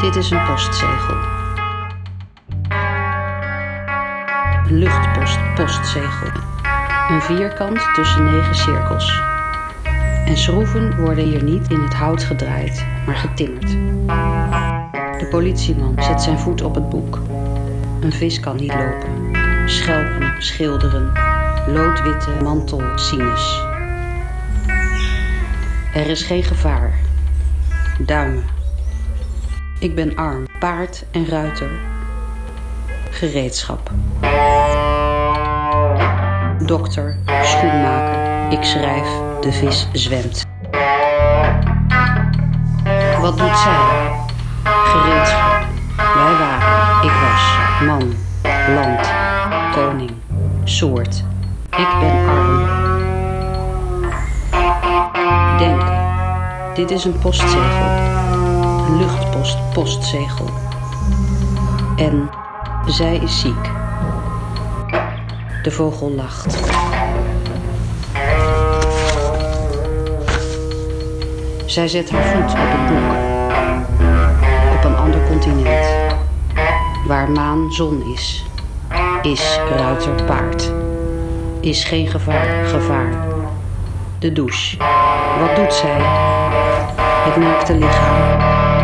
Dit is een postzegel. Luchtpost postzegel. Een vierkant tussen negen cirkels. En schroeven worden hier niet in het hout gedraaid, maar getimmerd. De politieman zet zijn voet op het boek. Een vis kan niet lopen. Schelpen, schilderen, loodwitte mantel, sinus. Er is geen gevaar. Duimen. Ik ben arm, paard en ruiter. Gereedschap. Dokter, schoenmaker. Ik schrijf, de vis zwemt. Wat doet zij? Gereedschap. Wij waren, ik was, man, land, koning, soort. Ik ben arm. Denk, dit is een postzegel. Een luchtpost postzegel. En zij is ziek. De vogel lacht. Zij zet haar voet op het boek. Op een ander continent. Waar maan zon is. Is ruiter paard. Is geen gevaar, gevaar. De douche. Wat doet zij? Het naakte lichaam.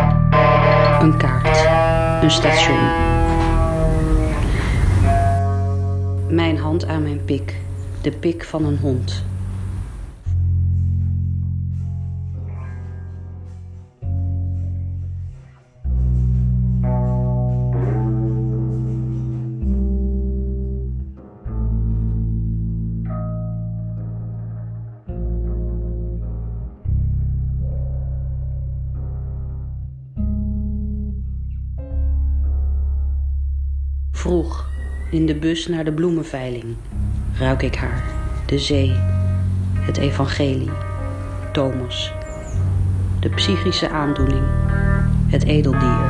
Een kaart. Een station. Mijn hand aan mijn pik. De pik van een hond. Vroeg, in de bus naar de bloemenveiling, ruik ik haar, de zee, het evangelie, Thomas, de psychische aandoening, het edeldier.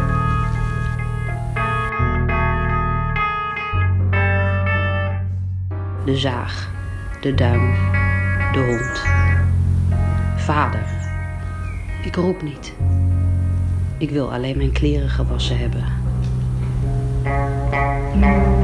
De zaag, de duim, de hond. Vader, ik roep niet. Ik wil alleen mijn kleren gewassen hebben. Thank you.